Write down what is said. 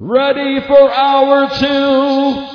Ready for hour two.